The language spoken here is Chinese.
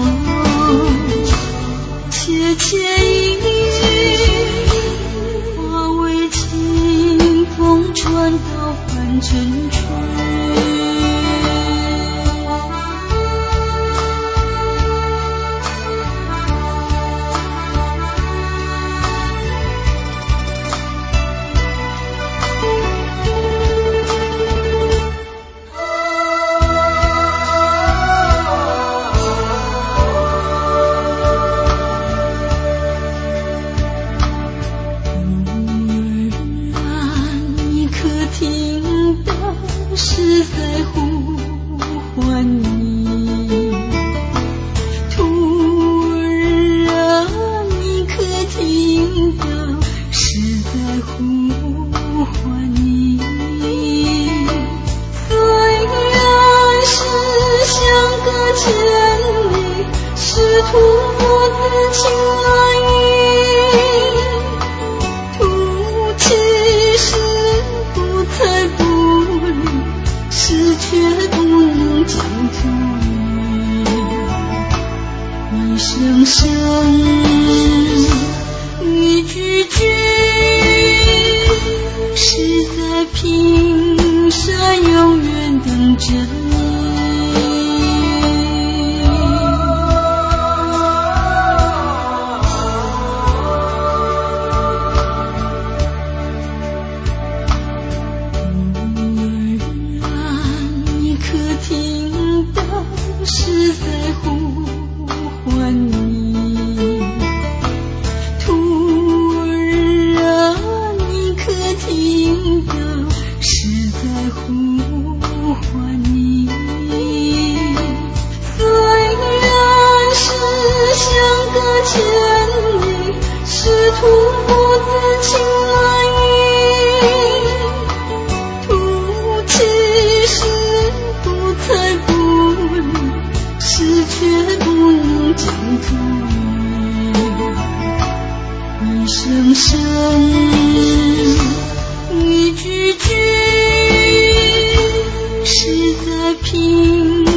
啊切切因化为情是谁着你。女儿啊你可听到是在呼唤你徒自欺而已，徒欺心不惭不怒，却不能尽吐。一声声，一句句，是在拼。